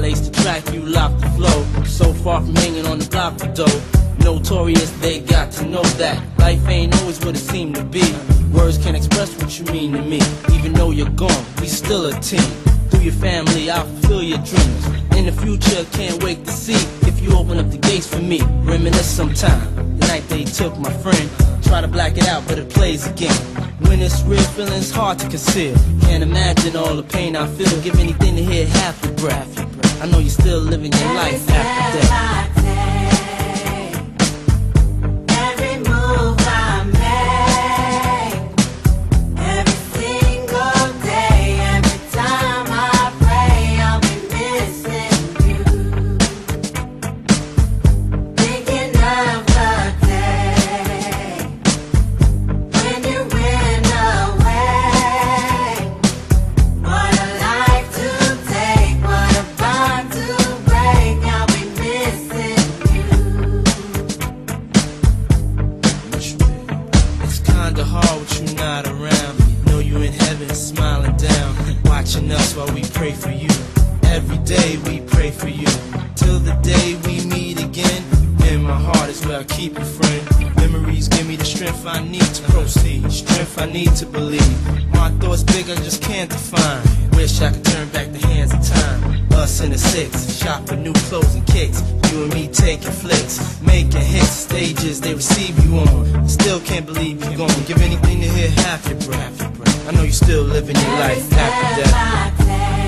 I laced the track, you locked the flow. So far from hanging on the block for dough. Notorious, they got to know that life ain't always what it seemed to be. Words can't express what you mean to me. Even though you're gone, we still a team. Through your family, I'll fulfill your dreams. In the future, can't wait to see if you open up the gates for me. Reminisce sometime. The night they took my friend. Try to black it out, but it plays again. When it's real, feeling's hard to conceal. Can't imagine all the pain I feel. Give anything to hear half your breath. I know you're still living your life after death. Kinda hard with you not around. Know you in heaven, smiling down, watching us while we pray for you. Every day we pray for you, till the day we meet again. In my heart is where I keep you, friend. Memories give me the strength I need to proceed, strength I need to believe. My thoughts big, I just can't define. Wish I could turn back the hands of time. Us in the six, shop for new clothes and kicks. You and me taking flicks, making hits, stages they receive you on. Still can't believe you're gone. Give anything to hear half your breath. I know you're still living your life after death.